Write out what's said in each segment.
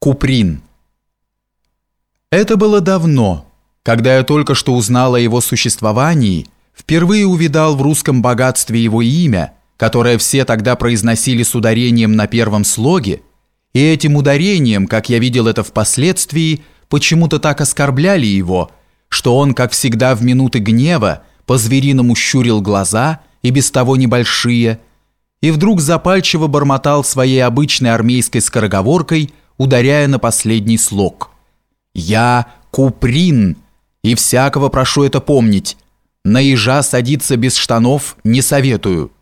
Куприн. Это было давно, когда я только что узнал о его существовании, впервые увидал в русском богатстве его имя, которое все тогда произносили с ударением на первом слоге, и этим ударением, как я видел это впоследствии, почему-то так оскорбляли его, что он, как всегда в минуты гнева, по-звериному щурил глаза, и без того небольшие, и вдруг запальчиво бормотал своей обычной армейской скороговоркой – ударяя на последний слог. «Я Куприн, и всякого прошу это помнить. На ежа садиться без штанов не советую».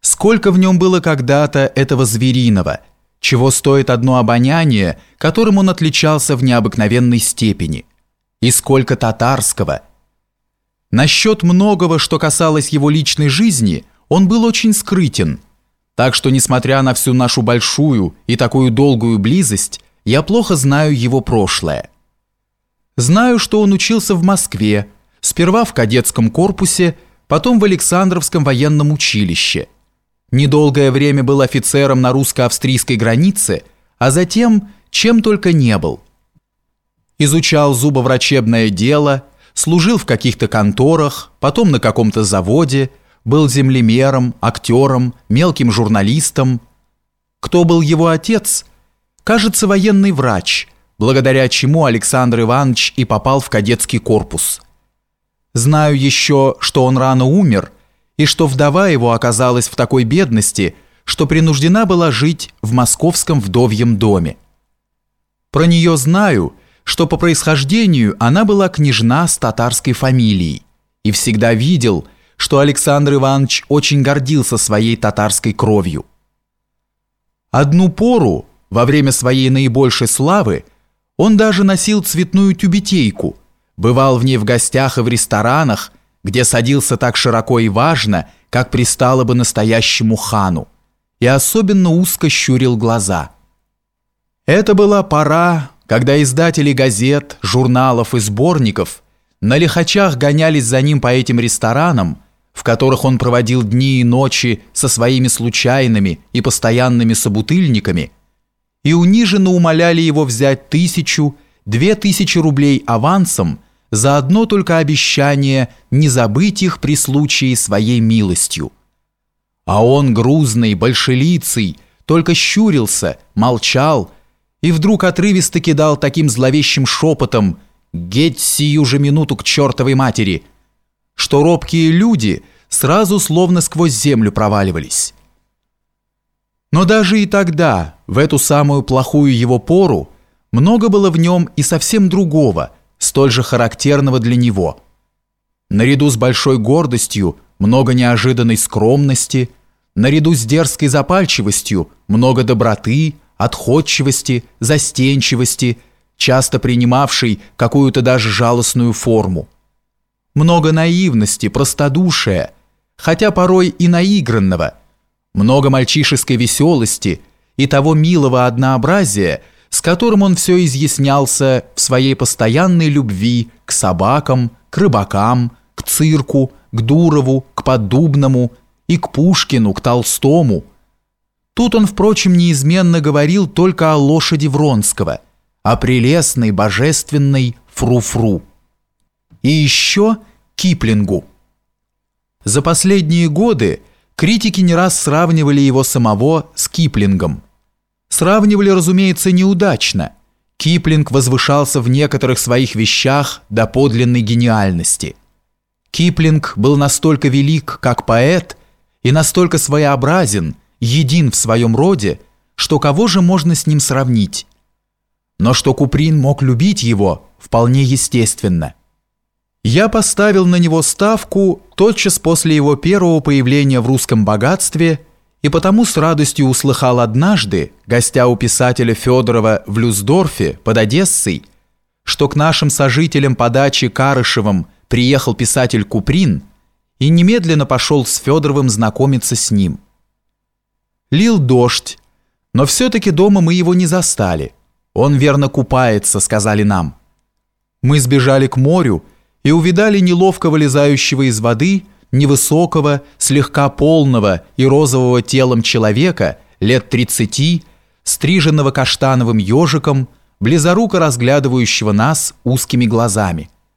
Сколько в нем было когда-то этого звериного, чего стоит одно обоняние, которым он отличался в необыкновенной степени, и сколько татарского. Насчет многого, что касалось его личной жизни, он был очень скрытен – так что, несмотря на всю нашу большую и такую долгую близость, я плохо знаю его прошлое. Знаю, что он учился в Москве, сперва в кадетском корпусе, потом в Александровском военном училище. Недолгое время был офицером на русско-австрийской границе, а затем чем только не был. Изучал зубоврачебное дело, служил в каких-то конторах, потом на каком-то заводе – был землемером, актером, мелким журналистом. Кто был его отец? Кажется, военный врач, благодаря чему Александр Иванович и попал в кадетский корпус. Знаю еще, что он рано умер, и что вдова его оказалась в такой бедности, что принуждена была жить в московском вдовьем доме. Про нее знаю, что по происхождению она была княжна с татарской фамилией, и всегда видел – что Александр Иванович очень гордился своей татарской кровью. Одну пору, во время своей наибольшей славы, он даже носил цветную тюбетейку, бывал в ней в гостях и в ресторанах, где садился так широко и важно, как пристало бы настоящему хану, и особенно узко щурил глаза. Это была пора, когда издатели газет, журналов и сборников на лихачах гонялись за ним по этим ресторанам, в которых он проводил дни и ночи со своими случайными и постоянными собутыльниками, и униженно умоляли его взять тысячу, две тысячи рублей авансом за одно только обещание не забыть их при случае своей милостью. А он, грузный, большелицый, только щурился, молчал и вдруг отрывисто кидал таким зловещим шепотом «Геть сию же минуту к чертовой матери!» что робкие люди сразу словно сквозь землю проваливались. Но даже и тогда, в эту самую плохую его пору, много было в нем и совсем другого, столь же характерного для него. Наряду с большой гордостью, много неожиданной скромности, наряду с дерзкой запальчивостью, много доброты, отходчивости, застенчивости, часто принимавшей какую-то даже жалостную форму много наивности, простодушия, хотя порой и наигранного, много мальчишеской веселости и того милого однообразия, с которым он все изъяснялся в своей постоянной любви к собакам, к рыбакам, к цирку, к Дурову, к Поддубному и к Пушкину, к Толстому. Тут он, впрочем, неизменно говорил только о лошади Вронского, о прелестной, божественной фру-фру и еще Киплингу. За последние годы критики не раз сравнивали его самого с Киплингом. Сравнивали, разумеется, неудачно. Киплинг возвышался в некоторых своих вещах до подлинной гениальности. Киплинг был настолько велик, как поэт, и настолько своеобразен, един в своем роде, что кого же можно с ним сравнить? Но что Куприн мог любить его, вполне естественно – я поставил на него ставку тотчас после его первого появления в русском богатстве и потому с радостью услыхал однажды, гостя у писателя Федорова в Люсдорфе под Одессой, что к нашим сожителям по даче Карышевым приехал писатель Куприн и немедленно пошел с Федоровым знакомиться с ним. Лил дождь, но все-таки дома мы его не застали. Он верно купается, сказали нам. Мы сбежали к морю и увидали неловко вылезающего из воды невысокого, слегка полного и розового телом человека лет тридцати стриженного каштановым ежиком, близоруко разглядывающего нас узкими глазами.